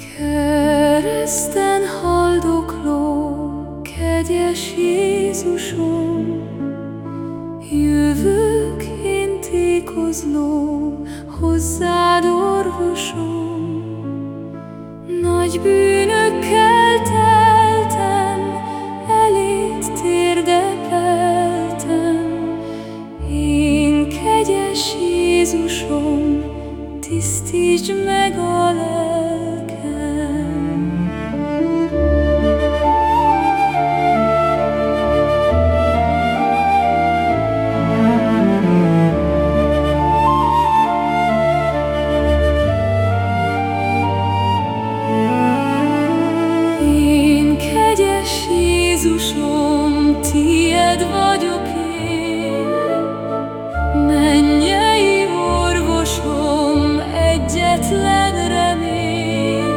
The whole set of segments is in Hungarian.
kereszten haldokló, kegyes Jézusom, Jövök én tékozló, hozzád orvosom, Nagy bűnökkel teltem, elét térdepeltem, Én kegyes Jézusom, tisztítsd meg a lelkem. Vagyok én, mennyei orvosom, egyetlen remény,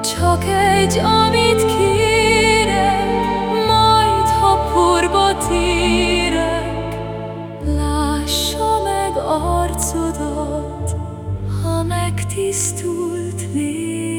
csak egy, amit kérek, majd ha porba térek, lássa meg arcodat, ha megtisztult lélek.